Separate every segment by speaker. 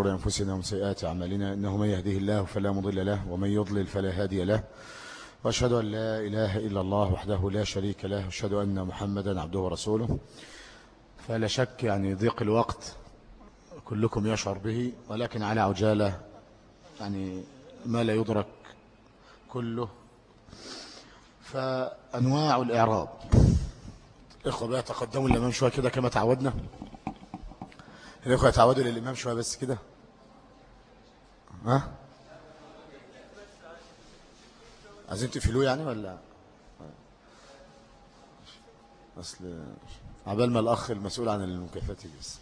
Speaker 1: شرور أنفسنا ومن سيئات أعمالنا إنه من يهده الله فلا مضل له ومن يضلل فلا هادي له. وأشهد أن لا إله إلا الله وحده لا شريك له وأشهد أن محمدا عبده ورسوله. فلا شك يعني ضيق الوقت كلكم يشعر به ولكن على عجالة يعني ما لا يدرك كله. فأنواع الإعراب. إخوة بقى تقدموا الأمام شوية كده كما تعودنا. الإخوة يتعودوا للإمام شوية بس كده. ها؟ عايزين تقفلوه يعني ولا؟ أصل عبال ما الأخ المسؤول عن المكافآت يجلس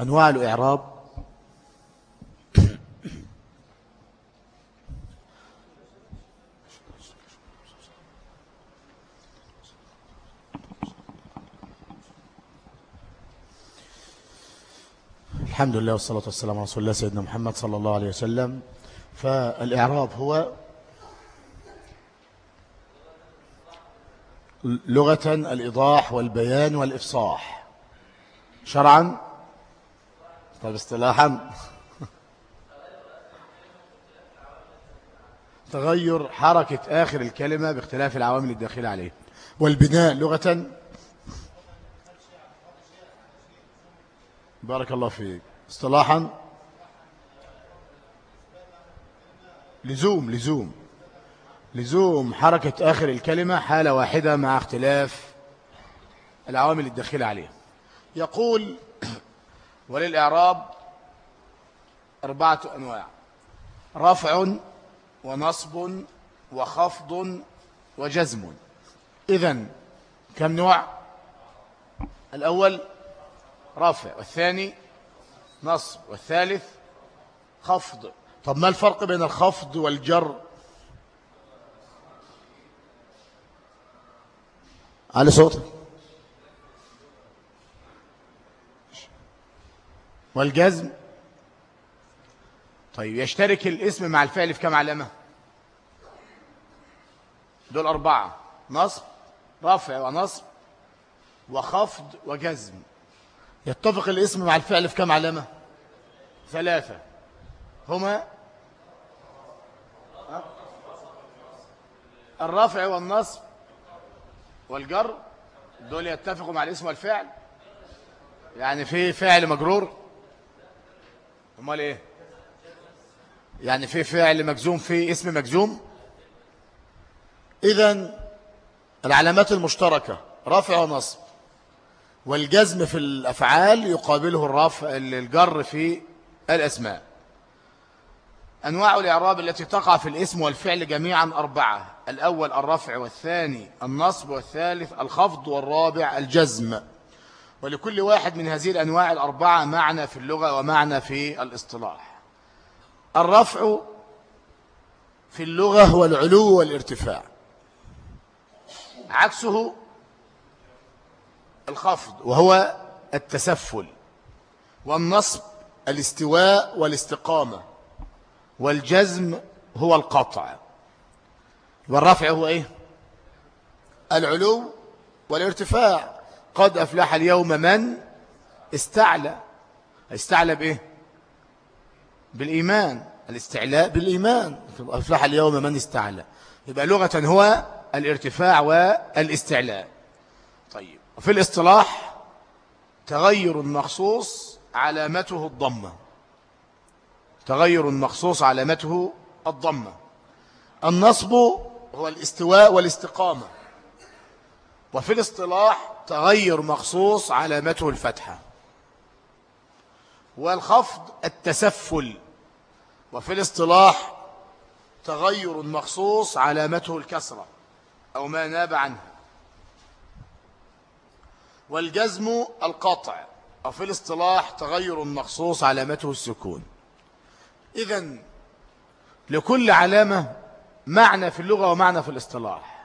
Speaker 1: أنواع الإعراب الحمد لله والصلاة والسلام على رسول الله سيدنا محمد صلى الله عليه وسلم. فالإعراب هو لغة الإيضاح والبيان والإفصاح. شرعا؟ طيب اصطلاحا تغير حركة آخر الكلمة باختلاف العوامل الداخلة عليه. والبناء لغة بارك الله فيك. اصطلاحا لزوم لزوم. لزوم حركة آخر الكلمة حالة واحدة مع اختلاف العوامل الداخلة عليه يقول وللإعراب أربعة أنواع رفع ونصب وخفض وجزم. إذن كم نوع؟ الأول رفع والثاني نصب والثالث خفض. طب ما الفرق بين الخفض والجر؟ على صوتك. والجزم؟ طيب يشترك الاسم مع الفعل في كم علامة؟ دول أربعة. نصب رفع ونصب وخفض وجزم. يتفق الاسم مع الفعل في كم علامة؟ ثلاثة. هما؟ الرفع والنصب والجر دول يتفقوا مع الاسم والفعل؟ يعني في فعل مجرور؟ امال إيه؟ يعني في فعل مجزوم في اسم مجزوم؟ اذا العلامات المشتركة رفع ونصب. والجزم في الأفعال يقابله الرفع الجر في الأسماء. أنواع الإعراب التي تقع في الاسم والفعل جميعا أربعة. الأول الرفع والثاني النصب والثالث الخفض والرابع الجزم. ولكل واحد من هذه الأنواع الأربعة معنى في اللغة ومعنى في الاصطلاح. الرفع في اللغة هو العلو والارتفاع. عكسه الخفض وهو التسفل والنصب الاستواء والاستقامة والجزم هو القطع. والرفع هو إيه؟ العلو والارتفاع. قد أفلح اليوم من استعلى. استعلى بإيه؟ بالإيمان. الاستعلاء بالإيمان. أفلح اليوم من استعلى. يبقى لغة هو الارتفاع والاستعلاء. وفي الاصطلاح تغير مخصوص علامته الضمة. تغير مخصوص علامته الضمة. النصب هو الاستواء والاستقامة. وفي الاصطلاح تغير مخصوص علامته الفتحة. والخفض التسفل. وفي الاصطلاح تغير مخصوص علامته الكسرة أو ما ناب عنه. والجزم القطع وفي الاصطلاح تغير مخصوص علامته السكون. إذا لكل علامة معنى في اللغة ومعنى في الاصطلاح.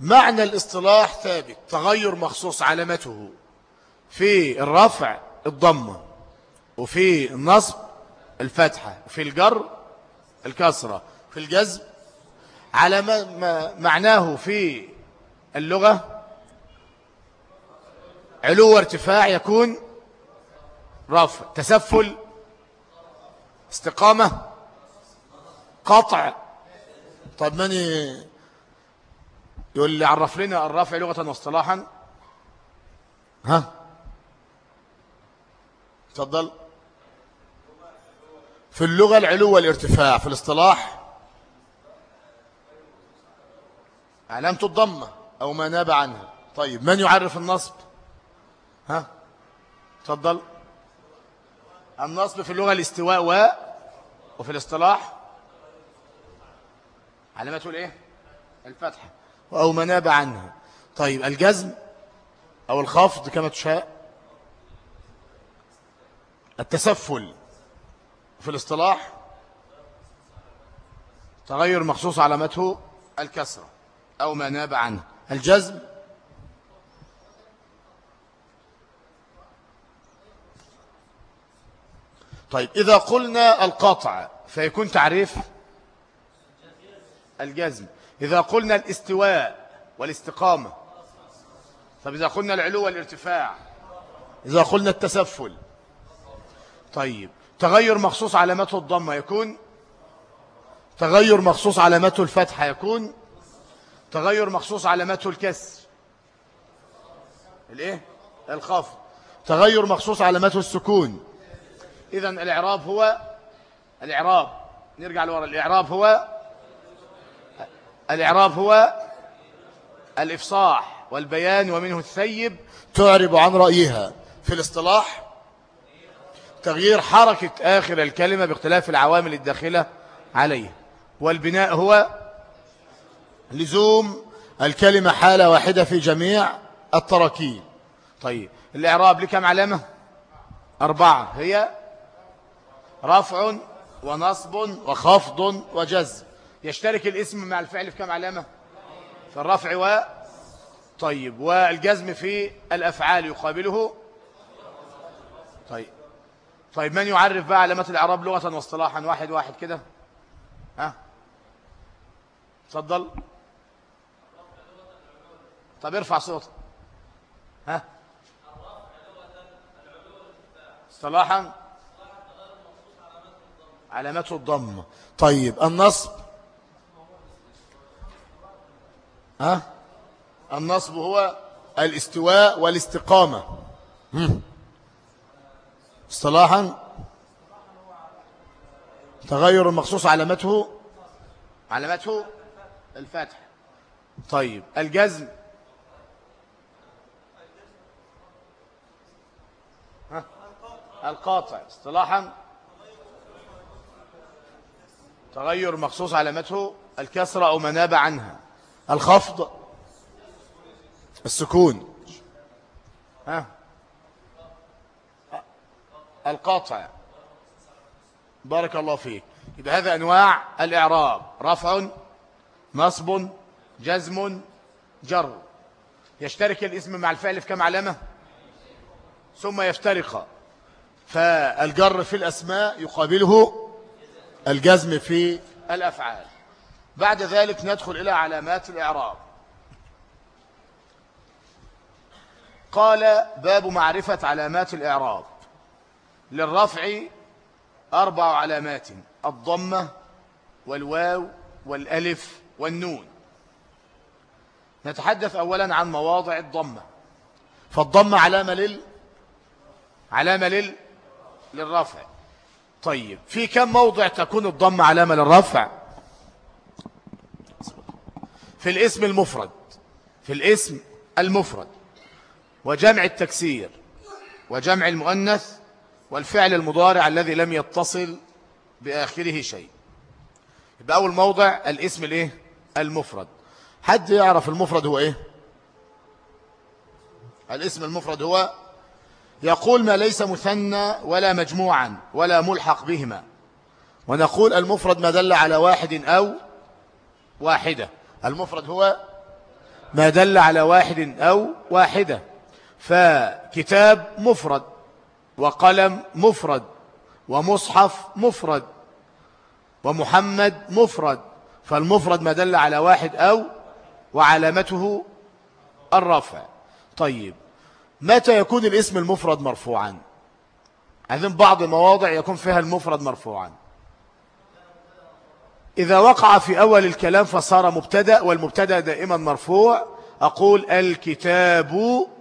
Speaker 1: معنى الاصطلاح ثابت تغير مخصوص علامته في الرفع الضمة وفي النصب الفتحة وفي الجر الكسرة. في الجزم على ما معناه في اللغة علو وارتفاع يكون رفع تسفل استقامة قطع. طب من يقول لي عرف لنا الرفع لغة واصطلاحا؟ ها؟ تفضل في اللغة العلو والارتفاع في الاصطلاح علامة الضمة أو ما ناب عنها. طيب من يعرف النصب؟ ها؟ تفضل النصب في اللغة الاستواء و وفي الاصطلاح علامته الإيه؟ الفتحة. أو ما ناب عنها طيب الجزم أو الخفض كما تشاء. التسفل في الاصطلاح تغير مخصوص علامته الكسرة أو ما ناب عنه. الجزم طيب إذا قلنا القطع فيكون تعريف الجزم. إذا قلنا الاستواء والاستقامة طيب إذا قلنا العلو والارتفاع إذا قلنا التسفل. طيب تغير مخصوص علامته الضمة يكون تغير مخصوص علامته الفتحة يكون تغير مخصوص علامته الكسر. الإيه؟ الخفض. تغير مخصوص علامته السكون. اذا الإعراب هو الإعراب. نرجع لورا. الإعراب هو الإعراب هو الإفصاح والبيان ومنه الثيب تعرب عن رأيها في الاصطلاح. تغيير حركة آخر الكلمة باختلاف العوامل الداخلة عليه. والبناء هو لزوم الكلمة حالة واحدة في جميع التراكيب. طيب الإعراب لكم علامة؟ أربعة. هي رفع ونصب وخفض وجزم. يشترك الاسم مع الفعل في كم علامة؟ في الرفع و طيب والجزم في الأفعال يقابله. طيب طيب من يعرف بقى علامات الإعراب لغة واصطلاحا؟ واحد واحد كده. ها؟ تفضل طب ارفع صوتك ها؟ اصطلاحا؟ علامته الضمه طيب النصب. ها؟ النصب هو الاستواء والاستقامة. اصطلاحا؟ تغير المخصوص علامته؟ علامته الفتح. طيب الجزم. ها؟ القاطع. اصطلاحا؟ تغير مخصوص علامته الكسرة أو مناب عنها. الخفض. السكون. ها. القاطع بارك الله فيك. يبقى هذا أنواع الإعراب. رفع نصب جزم جر. يشترك الاسم مع الفعل في كم علامة؟ ثم يفترق. فالجر في الأسماء يقابله الجزم في الأفعال. بعد ذلك ندخل إلى علامات الإعراب. قال باب معرفة علامات الإعراب. للرفع أربع علامات الضمة والواو والألف والنون. نتحدث أولا عن مواضع الضمة. فالضمة علامة لل علامة لل للرفع. طيب في كم موضع تكون الضمة علامة للرفع؟ في الاسم المفرد في الاسم المفرد وجمع التكسير وجمع المؤنث والفعل المضارع الذي لم يتصل بآخره شيء. يبقى أول موضع الاسم الإيه؟ المفرد. حد يعرف المفرد هو إيه؟ الاسم المفرد هو يقول ما ليس مثنى ولا مجموعا ولا ملحق بهما. ونقول المفرد ما دل على واحد أو واحدة. المفرد هو ما دل على واحد أو واحدة. فكتاب مفرد وقلم مفرد ومصحف مفرد ومحمد مفرد. فالمفرد ما دل على واحد أو وعلامته الرفع. طيب متى يكون الاسم المفرد مرفوعا؟ عندهم بعض المواضع يكون فيها المفرد مرفوعا. إذا وقع في أول الكلام فصار مبتدأ والمبتدأ دائما مرفوع أقول الكتاب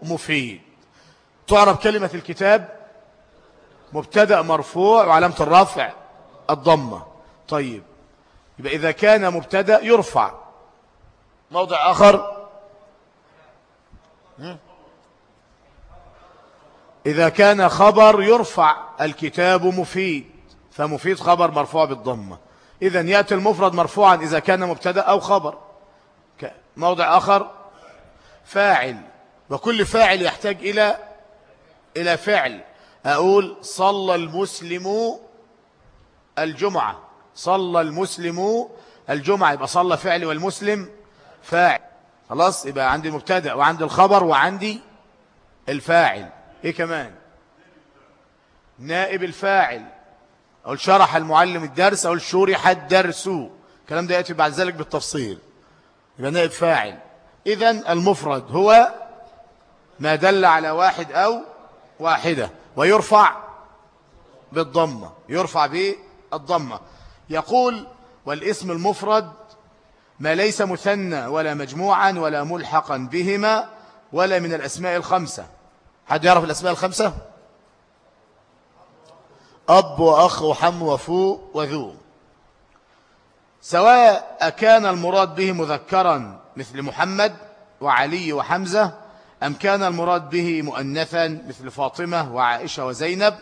Speaker 1: مفيد. تعرف كلمة الكتاب؟ مبتدأ مرفوع وعلامة الرفع الضمة. طيب يبقى إذا كان مبتدأ يرفع. موضع آخر؟ إذا كان خبر يرفع الكتاب مفيد فمفيد خبر مرفوع بالضمة. إذا يأتي المفرد مرفوعا إذا كان مبتدأ أو خبر. موضع آخر فاعل. وكل فاعل يحتاج إلى إلى فعل. أقول صلى المسلم الجمعة. صلى المسلم الجمعة. يبقى صلى فعل والمسلم فاعل. خلاص؟ يبقى عندي المبتدأ وعندي الخبر وعندي الفاعل. إيه كمان؟ نائب الفاعل. أو شرح المعلم الدرس أو شرح الدرس. الكلام ده يأتي بعد ذلك بالتفصيل. يبقى نائب فاعل. إذا المفرد هو ما دل على واحد أو واحدة ويرفع بالضمة يرفع بالضمة. يقول والاسم المفرد ما ليس مثنى ولا مجموعا ولا ملحقا بهما ولا من الأسماء الخمسة. حد يعرف الأسماء الخمسة؟ أب وأخ وحم وفو وذو. سواء كان المراد به مذكرا مثل محمد وعلي وحمزة أم كان المراد به مؤنثا مثل فاطمة وعائشة وزينب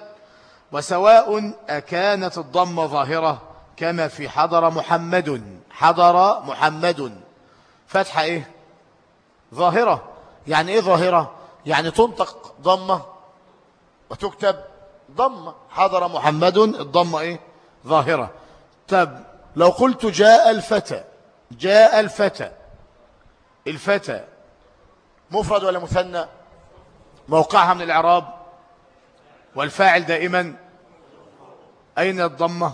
Speaker 1: وسواء أكانت الضمة ظاهرة كما في حضر محمد حضر محمد. فتحة إيه؟ ظاهرة. يعني إيه ظاهرة؟ يعني تنطق ضمة وتكتب ضمة. حضر محمد الضمة إيه؟ ظاهرة. طب لو قلت جاء الفتى جاء الفتى. الفتى مفرد ولا مثنى؟ موقعها من الإعراب والفاعل دائما. أين الضمة؟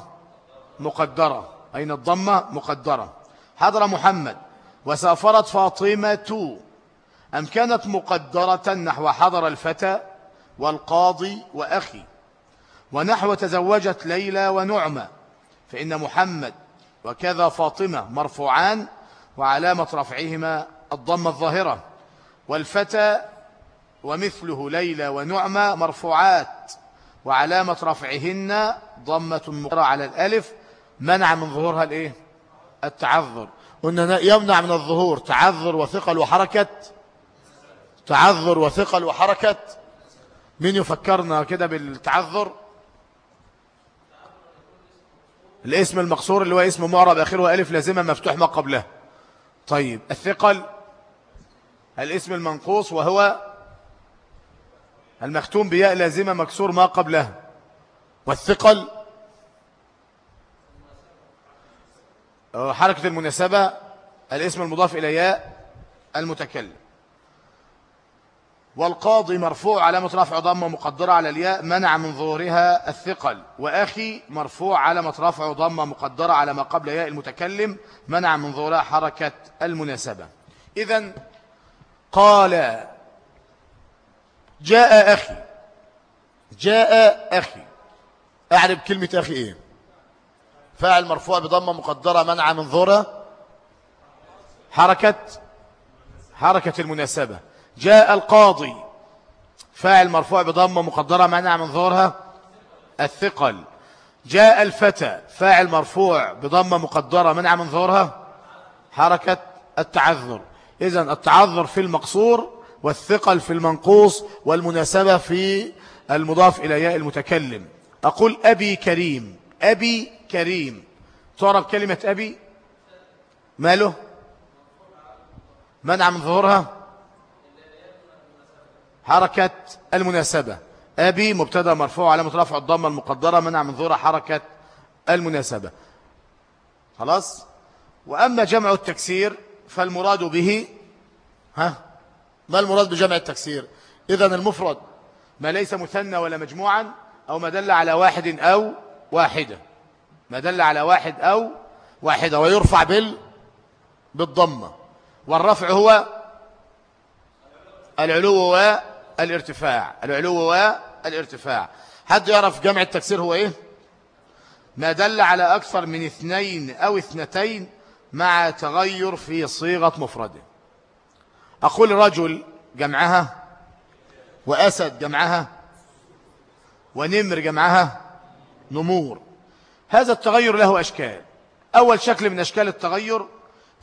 Speaker 1: مقدرة. أين الضمة؟ مقدرة. حضر محمد. وسافرت فاطمة أم كانت مقدرة نحو حضر الفتى والقاضي وأخي؟ ونحو تزوجت ليلى ونعمة فإن محمد وكذا فاطمة مرفوعان وعلامة رفعهما الضمة الظاهرة. والفتى ومثله ليلى ونعمة مرفوعات وعلامة رفعهن ضمة مقرة على الألف. منع من ظهورها الإيه؟ التعذر. قلنا يمنع من الظهور تعذر وثقل وحركة. تعذر وثقل وحركة. مين يفكرنا كده بالتعذر؟ الاسم المقصور اللي هو اسم معرب اخره ألف لازمة مفتوح ما قبله طيب الثقل الاسم المنقوص وهو المختوم بياء لازمة مكسور ما قبله والثقل حركة المناسبة الاسم المضاف إلى ياء المتكلم. والقاضي مرفوع علامة رفع ضمة مقدرة على الياء منع من ظهورها الثقل. وأخي مرفوع علامة رفع ضمة مقدرة على ما قبل ياء المتكلم منع من ظهورها حركة المناسبة. إذا قال جاء أخي. جاء أخي. أعرب كلمة أخي إيه؟ فاعل مرفوع بضمة مقدرة منع من ظهورها حركة حركة المناسبة. جاء القاضي. فاعل مرفوع بضمة مقدرة منع من ظهورها. الثقل. جاء الفتى. فاعل مرفوع بضمة مقدرة منع من ظهورها. حركة التعذر. إذا التعذر في المقصور والثقل في المنقوص والمناسبة في المضاف إلى ياء المتكلم. أقول أبي كريم. أبي كريم. تعرف كلمة أبي؟ ماله منع من ظهورها؟ حركة المناسبة. أبي مبتدأ مرفوع علامة رفع الضمة المقدرة منع من ظهور حركة المناسبة. خلاص؟ وأما جمع التكسير فالمراد به ها؟ ما المراد بجمع التكسير؟ إذن المفرد ما ليس مثنى ولا مجموعا أو ما دل على واحد أو واحدة. ما دل على واحد أو واحدة ويرفع بال بالضمة. والرفع هو العلو والارتفاع العلو والارتفاع حد يعرف جمع التكسير هو إيه؟ ما دل على أكثر من اثنين أو اثنتين مع تغير في صيغة مفرده. أقول رجل جمعها وأسد جمعها ونمر جمعها نمور. هذا التغير له أشكال. أول شكل من أشكال التغير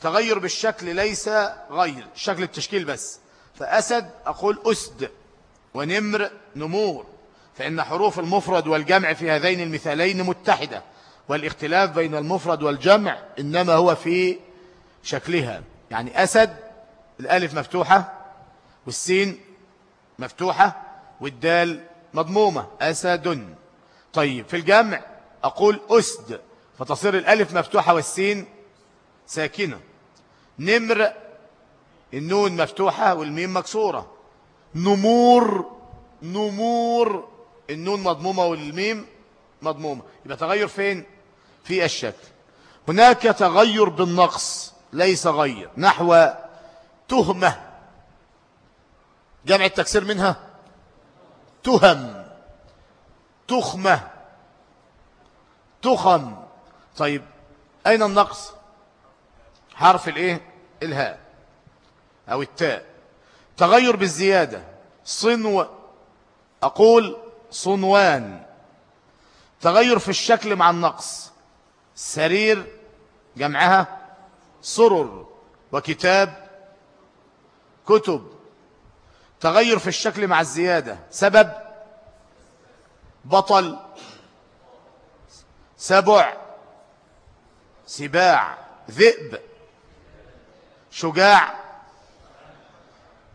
Speaker 1: تغير بالشكل ليس غير شكل التشكيل بس. فأسد أقول أسد. ونمر نمور فإن حروف المفرد والجمع في هذين المثالين متحدة والاختلاف بين المفرد والجمع إنما هو في شكلها. يعني أسد الألف مفتوحة والسين مفتوحة والدال مضمومة. أسد. طيب في الجمع أقول أسد فتصير الألف مفتوحة والسين ساكنة. نمر النون مفتوحة والميم مكسورة. نمور نمور النون مضمومة والميم مضمومة. يبقى تغير فين؟ في الشكل هناك تغير بالنقص ليس غير. نحو تهمة. جمع التكسير منها. تهم. تخمة. تخم. طيب أين النقص؟ حرف الإيه؟ الهاء أو التاء. تغير بالزيادة. صنو أقول صنوان. تغير في الشكل مع النقص. سرير جمعها سرر. وكتاب كتب. تغير في الشكل مع الزيادة. سبب بطل. سبع سباع. ذئب. شجاع.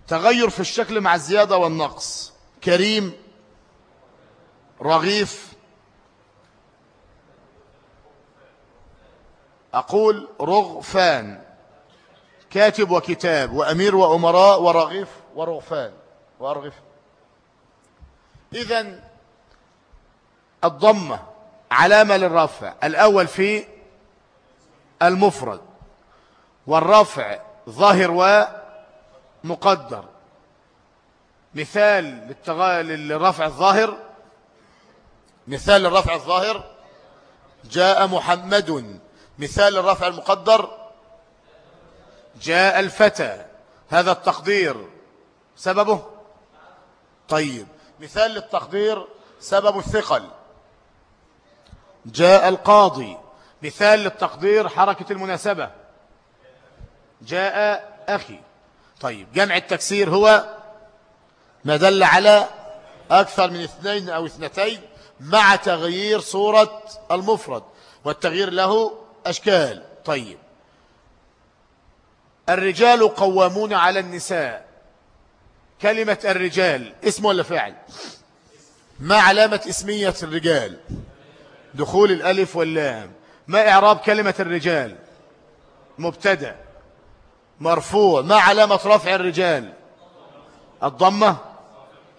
Speaker 1: تغير في الشكل مع الزيادة والنقص. كريم رغيف. أقول رغفان. كاتب وكتاب وأمير وأمراء ورغيف ورغفان. وأرغف إذن الضمة علامة للرفع. الأول في المفرد. والرفع ظاهر ومقدر مثال. للرفع الظاهر. مثال للرفع الظاهر. جاء محمد. مثال للرفع المقدر. جاء الفتى. هذا التقدير. سببه؟ طيب. مثال للتقدير. سبب الثقل. جاء القاضي. مثال للتقدير حركة المناسبة. جاء أخي. طيب جمع التكسير هو ما دل على أكثر من اثنين أو اثنتين مع تغيير صورة المفرد والتغيير له أشكال. طيب. الرجال قوامون على النساء. كلمة الرجال اسم ولا فعل ما علامة اسمية الرجال؟ دخول الألف واللام. ما إعراب كلمة الرجال؟ مبتدأ. مرفوع ما علامة رفع الرجال. الضمة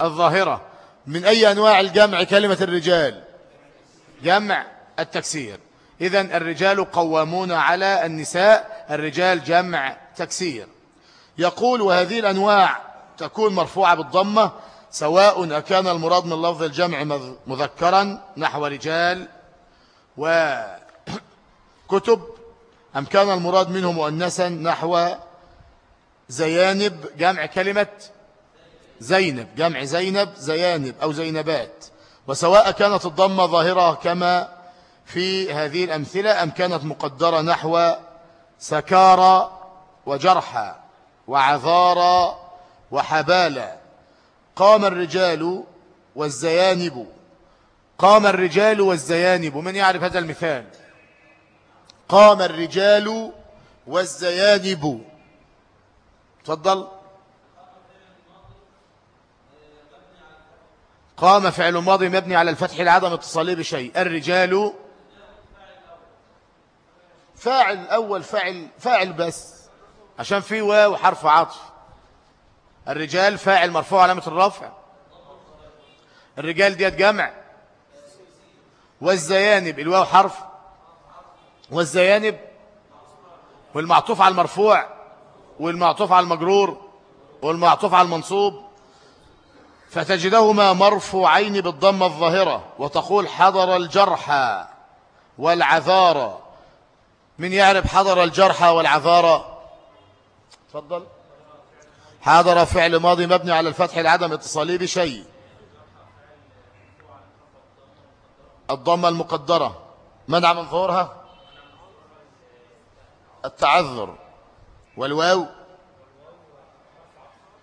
Speaker 1: الظاهرة. من أي أنواع الجمع كلمة الرجال؟ جمع التكسير. إذا الرجال قوامون على النساء الرجال جمع تكسير. يقول وهذه الأنواع تكون مرفوعة بالضمة سواء أكان المراد من لفظ الجمع مذكرا نحو رجال وكتب أم كان المراد منه مؤنسا نحو زيانب جمع كلمة زينب جمع زينب زيانب أو زينبات. وسواء كانت الضمة ظاهرة كما في هذه الأمثلة أم كانت مقدرة نحو سكارى وجرحى وعذارى وحبالى. قام الرجال والزيانب قام الرجال والزيانب. من يعرف هذا المثال؟ قام الرجال والزيانب. تفضل. قام فعل ماضي مبني على الفتح لعدم اتصاله بشيء. الرجال فاعل أول فاعل فاعل بس عشان في واو حرف عطف. الرجال فاعل مرفوع علامة الرفع. الرجال ديت جمع. والزيانب الواو حرف. والزيانب والمعطوف على المرفوع. والمعطوف على المجرور والمعطوف على المنصوب فتجدهما مرفوعين بالضمة الظاهرة وتقول حضر الجرحى والعذارى من يعرف حضر الجرحى والعذارى تفضل. حضر فعل ماضي مبني على الفتح العدم اتصالي بشيء. الضمة المقدرة. منع من ظهورها؟ التعذر. والواو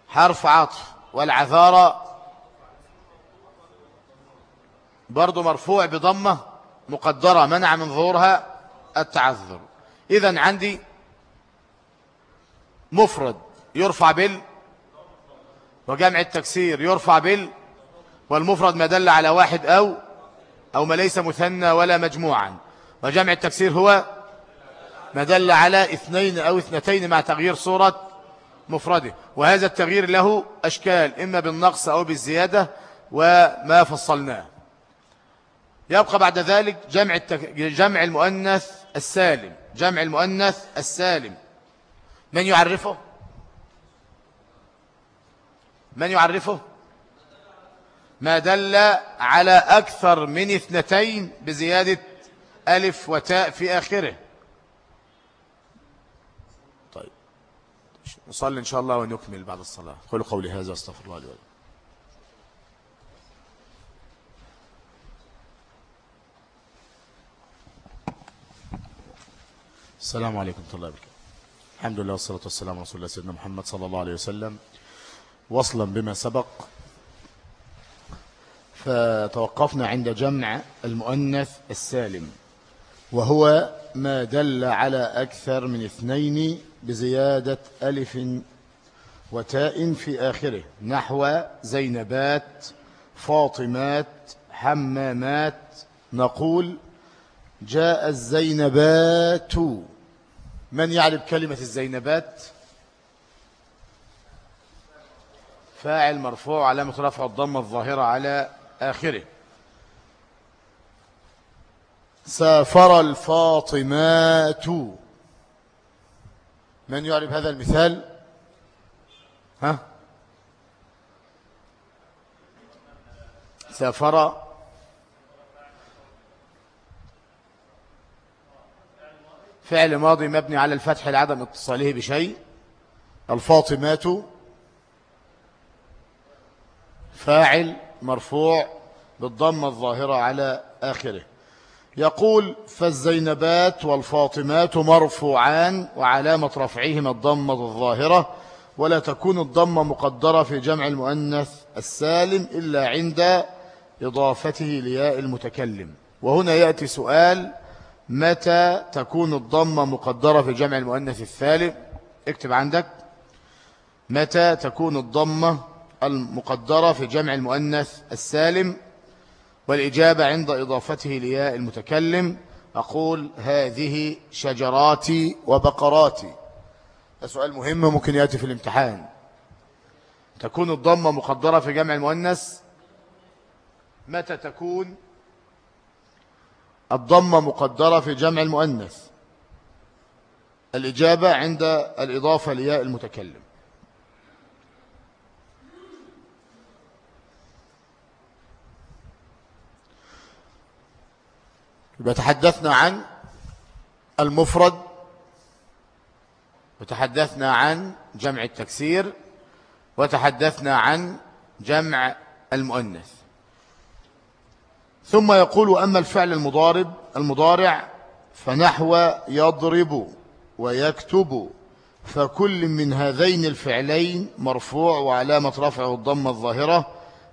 Speaker 1: حرف عطف والعذارى برضو مرفوع بضمة مقدرة منع من ظهورها التعذر. إذا عندي مفرد يرفع بال وجمع التكسير يرفع بال والمفرد ما دل على واحد أو أو ما ليس مثنى ولا مجموعا. وجمع التكسير هو ما دل على اثنين أو اثنتين مع تغيير صورة مفرده. وهذا التغيير له أشكال إما بالنقص أو بالزيادة وما فصلناه. يبقى بعد ذلك جمع, التك... جمع المؤنث السالم. جمع المؤنث السالم. من يعرفه؟ من يعرفه؟ ما دل على أكثر من اثنتين بزيادة ألف وتاء في آخره طيب نصلي إن شاء الله ونكمل بعد الصلاة. قولوا قولي هذا استغفر الله لي السلام عليكم ورحمة الله وبركاته. الحمد لله والصلاة والسلام على رسول الله سيدنا محمد صلى الله عليه وسلم. وصلا بما سبق فتوقفنا عند جمع المؤنث السالم وهو ما دل على أكثر من اثنين بزيادة ألف وتاء في آخره نحو زينبات فاطمات حمامات. نقول جاء الزينبات. من يعرف كلمة الزينبات؟ فاعل مرفوع علامة رفع الضمة الظاهرة على آخره. سافر الفاطمات. من يعرف هذا المثال؟ ها؟ سافر فعل ماضي مبني على الفتح لعدم اتصاله بشيء الفاطمات فاعل مرفوع بالضمة الظاهرة على آخره. يقول فالزينبات والفاطمات مرفوعان وعلامة رفعهما الضمة الظاهرة ولا تكون الضمة مقدرة في جمع المؤنث السالم إلا عند إضافته لياء المتكلم. وهنا يأتي سؤال متى تكون الضمة مقدرة في جمع المؤنث الثالث؟ اكتب عندك. متى تكون الضمة المقدرة في جمع المؤنث السالم؟ والإجابة عند إضافته لياء المتكلم أقول هذه شجراتي وبقراتي. سؤال مهم ممكن يأتي في الامتحان. تكون الضمة مقدرة في جمع المؤنث؟ متى تكون الضمة مقدرة في جمع المؤنث؟ الإجابة عند الإضافة لياء المتكلم. يبقى تحدثنا عن المفرد وتحدثنا عن جمع التكسير وتحدثنا عن جمع المؤنث. ثم يقول أما الفعل المضارب المضارع فنحو يضرب ويكتب فكل من هذين الفعلين مرفوع وعلامة رفعه الضمة الظاهرة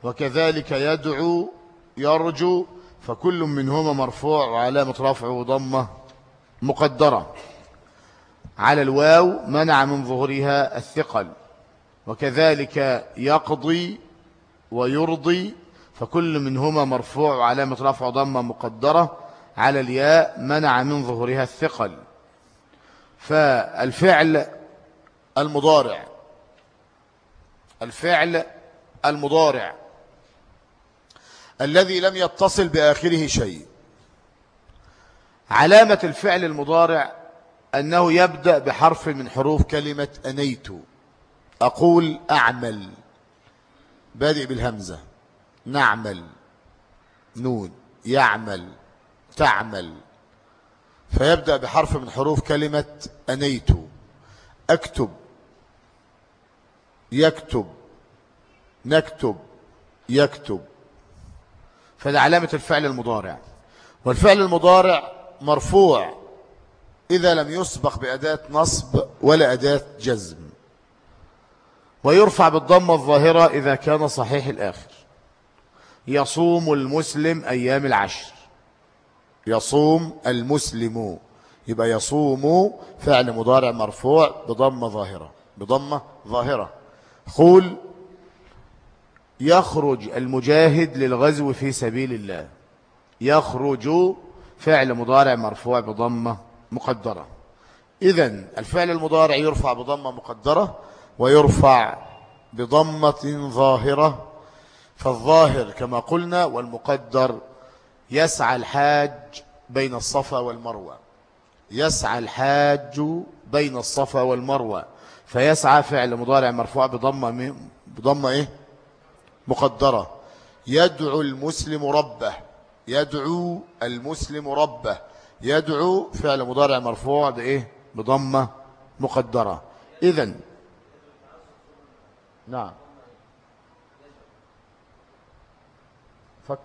Speaker 1: وكذلك يدعو يرجو فكل منهما مرفوع وعلامة رفعه ضمة مقدرة. على الواو منع من ظهورها الثقل وكذلك يقضي ويرضي فكل منهما مرفوع وعلامة رفع ضمة مقدرة. على الياء منع من ظهورها الثقل. فالفعل المضارع الفعل المضارع الذي لم يتصل بآخره شيء. علامة الفعل المضارع أنه يبدأ بحرف من حروف كلمة أنيت. أقول أعمل. بادئ بالهمزة. نعمل. نون. يعمل. تعمل. فيبدأ بحرف من حروف كلمة أنيت. أكتب. يكتب. نكتب. يكتب. فده علامة الفعل المضارع. والفعل المضارع مرفوع إذا لم يسبق بأداة نصب ولا أداة جزم. ويرفع بالضمة الظاهرة إذا كان صحيح الآخر. يصوم المسلم أيام العشر. يصوم المسلم. يبقى يصوم فعل مضارع مرفوع بضمة ظاهرة. بضمة ظاهرة. قول يخرج المجاهد للغزو في سبيل الله. يخرج فعل مضارع مرفوع بضمة مقدرة. إذا الفعل المضارع يرفع بضمة مقدرة ويرفع بضمة ظاهرة. فالظاهر كما قلنا والمقدر يسعى الحاج بين الصفا والمروة. يسعى الحاج بين الصفا والمروة. فيسعى فعل مضارع مرفوع بضمة بضمة إيه؟ مقدرة. يدعو المسلم ربه. يدعو المسلم ربه. يدعو فعل مضارع مرفوع بإيه؟ بضمة مقدرة. إذن نعم. فك.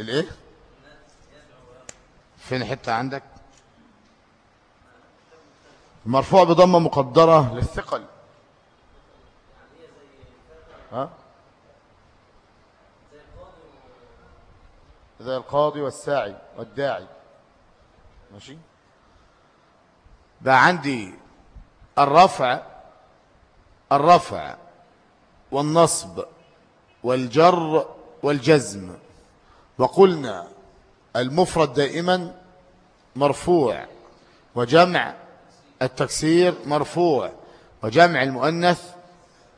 Speaker 1: الإيه؟ فين حتة عندك؟ مرفوع بضمة مقدرة. للثقل. ها؟ زي القاضي والساعي والداعي. ماشي؟ بقى عندي الرفع الرفع والنصب والجر والجزم. وقلنا المفرد دائما مرفوع وجمع التكسير مرفوع وجمع المؤنث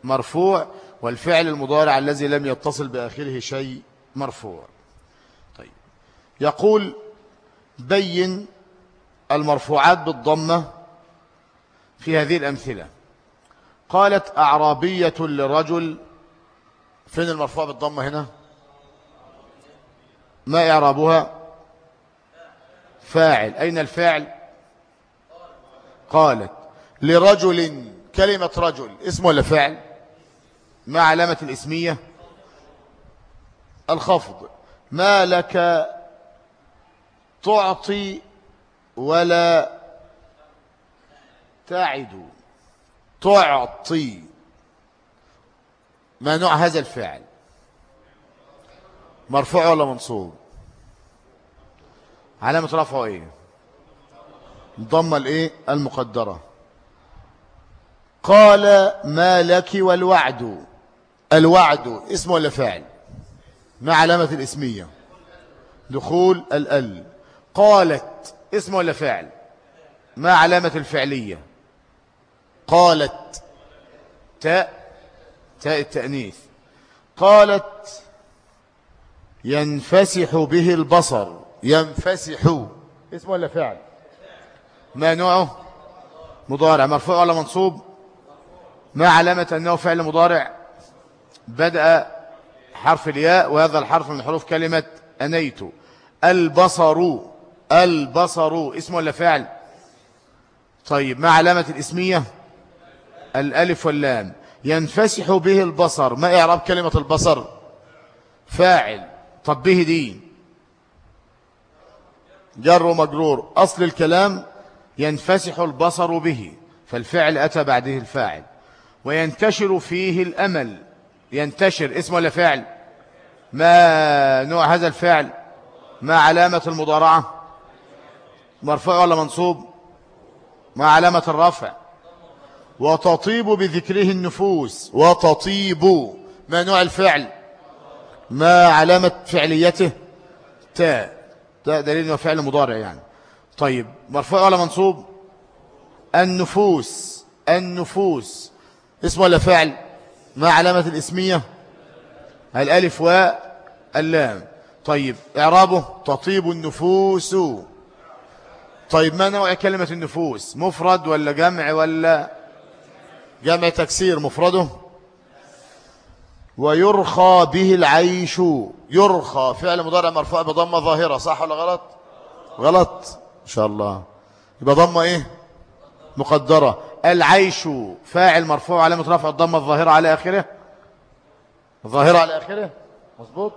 Speaker 1: مرفوع والفعل المضارع الذي لم يتصل بآخره شيء مرفوع. طيب. يقول بين المرفوعات بالضمة في هذه الأمثلة. قالت أعرابية لرجل فين المرفوع بالضمة هنا؟ ما إعرابها؟ فاعل. أين الفاعل؟ قالت لرجل كلمة رجل اسم ولا فاعل ما علامة الإسمية؟ الخفض. ما لك تعطي ولا تعد؟ تعطي. ما نوع هذا الفعل؟ مرفوع ولا منصوب؟ علامة رفعه إيه؟ ضم الإيه؟ المقدرة. قال ما لك والوعد. الوعد اسم ولا فاعل ما علامة الإسمية. دخول الال قالت اسم ولا فاعل ما علامة الفعلية. قالت تاء تاء التأنيث. قالت ينفسح به البصر. ينفسح. اسم ولا فعل؟ ما نوعه؟ مضارع. مرفوع ولا منصوب؟ ما علامة أنه فعل مضارع؟ بدأ حرف الياء وهذا الحرف من حروف كلمة أنيت. البصر. البصر. اسم ولا فعل؟ طيب ما علامة الإسمية؟ الألف واللام. ينفسح به البصر. ما إعراب كلمة البصر؟ فاعل. طب به دي جر ومجرور أصل الكلام ينفسح البصر به فالفعل أتى بعده الفاعل. وينتشر فيه الأمل ينتشر اسم ولا فعل ما نوع هذا الفعل ما علامة المضارعة؟ مرفوع ولا منصوب؟ ما علامة الرفع؟ وتطيب بذكره النفوس وتطيب. ما نوع الفعل؟ ما علامة فعليته؟ تاء ده دليل فعل مضارع يعني. طيب مرفوع ولا منصوب؟ النفوس النفوس. اسم ولا فعل؟ ما علامة الإسمية؟ الألف واللام طيب إعرابه؟ تطيب النفوس. طيب ما نوع كلمة النفوس؟ مفرد ولا جمع ولا جمع تكسير مفرده؟ ويرخى به العيش. يرخى. فعل مضارع مرفوع بضمة ظاهرة صح ولا غلط؟ غلط. إن شاء الله. يبقى ضمة إيه؟ مقدرة. العيش فاعل مرفوع علامه رفع الضمة الظاهرة على آخره. ظاهره على آخره. مظبوط.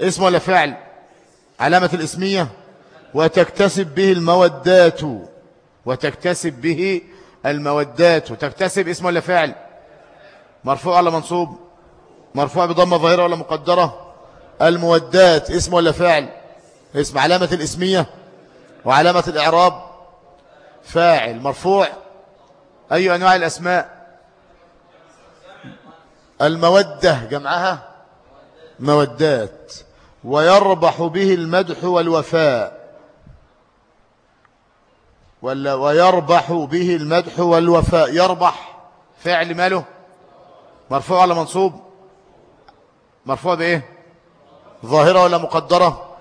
Speaker 1: اسم ولا فعل علامة الاسمية. وتكتسب به المودات. وتكتسب به المودات. تكتسب اسم ولا فعل مرفوع ولا منصوب؟ مرفوع بضمة ظاهرة ولا مقدرة؟ المودات. اسم ولا فعل اسم علامة الاسمية. وعلامة الإعراب فاعل مرفوع. اي أنواع الأسماء؟ المودة جمعها؟ مودات. ويربح به المدح والوفاء. ولا ويربح به المدح والوفاء. يربح. فعل ماله؟ مرفوع ولا منصوب؟ مرفوع بإيه؟ ظاهرة ولا مقدرة؟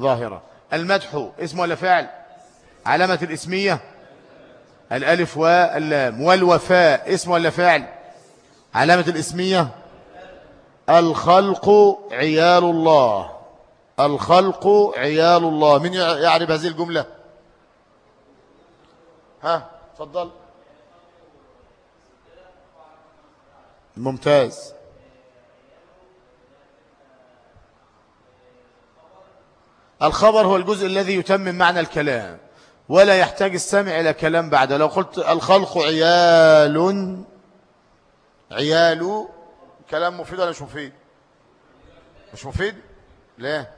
Speaker 1: ظاهرة. المدح اسم ولا فعل؟ علامة الإسمية؟ الألف واللام. والوفاء اسم ولا فعل؟ علامة الإسمية؟ الخلق عيال الله. الخلق عيال الله. من يعرف هذه الجملة؟ ها تفضل ممتاز. الخبر هو الجزء الذي يتمم معنى الكلام. ولا يحتاج السمع إلى كلام بعده لو قلت الخلق عيال عيال كلام مفيد ولا مش مفيد؟ مش مفيد؟ ليه؟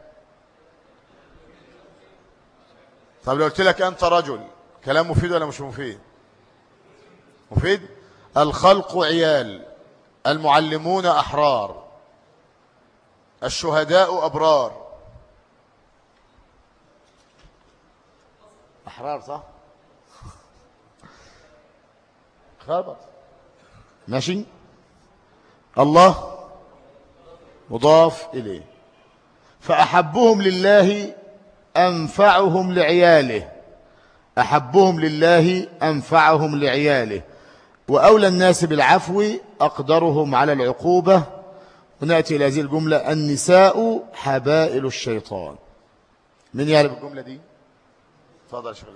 Speaker 1: طب لو قلت لك أنت رجل كلام مفيد ولا مش مفيد؟ مفيد؟ الخلق عيال المعلمون أحرار الشهداء أبرار. أحرار صح؟ خبر ماشي؟ الله مضاف إليه. فأحبهم لله أنفعهم لعياله. أحبهم لله أنفعهم لعياله. وأولى الناس بالعفو أقدرهم على العقوبة. ونأتي إلى هذه الجملة النساء حبائل الشيطان. من يعرف الجملة دي؟ تفضل شغل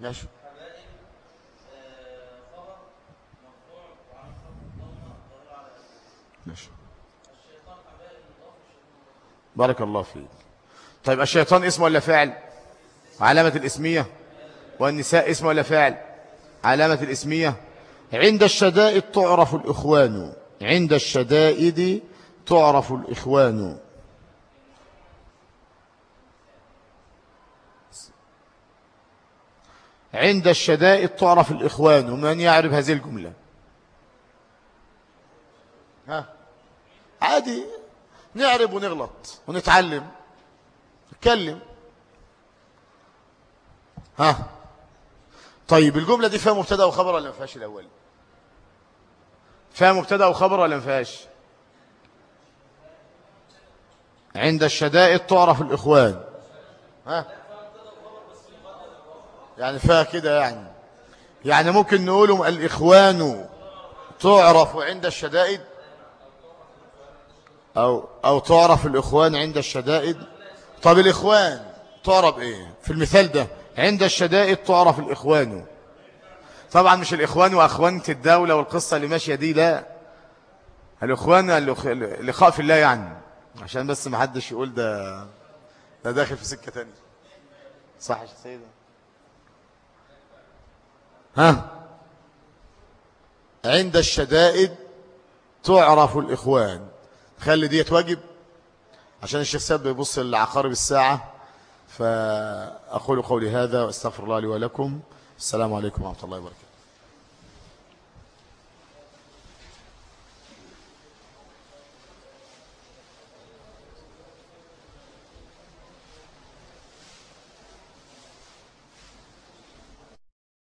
Speaker 1: ماشي. ماشي. بارك الله فيك. طيب الشيطان اسم ولا فعل علامة الإسمية. والنساء اسم ولا فعل علامة الإسمية. عند الشدائد تعرف الإخوان. عند الشدائد تعرف الإخوان. عند الشدائد تعرف الإخوان ومن يعرف هذه الجملة؟ ها؟ عادي. نعرب ونغلط ونتعلم. نتكلم. ها؟ طيب الجملة دي فيها مبتدأ وخبر ولا ما فيهاش الأول؟ فيها مبتدأ وخبر ولا ما فيهاش؟ عند الشدائد تعرف الإخوان. ها؟ يعني فيها كده يعني. يعني ممكن نقولهم الإخوان تعرف عند الشدائد؟ أو, أو تعرف الإخوان عند الشدائد؟ طب الإخوان تعرف إيه؟ في المثال ده عند الشدائد تعرف الإخوان. طبعا مش الإخوان وأخوانة الدولة والقصة اللي ماشية دي لا. الإخوان اللقاء في الله يعني. عشان بس ما حدش يقول ده ده داخل في سكة تانية. صح يا سيدة ها؟ عند الشدائد تعرف الإخوان. خلي ديت واجب؟ عشان الشيخ سيد بيبص لعقارب الساعة فأقول قولي هذا وأستغفر الله لي ولكم. السلام عليكم ورحمة الله وبركاته.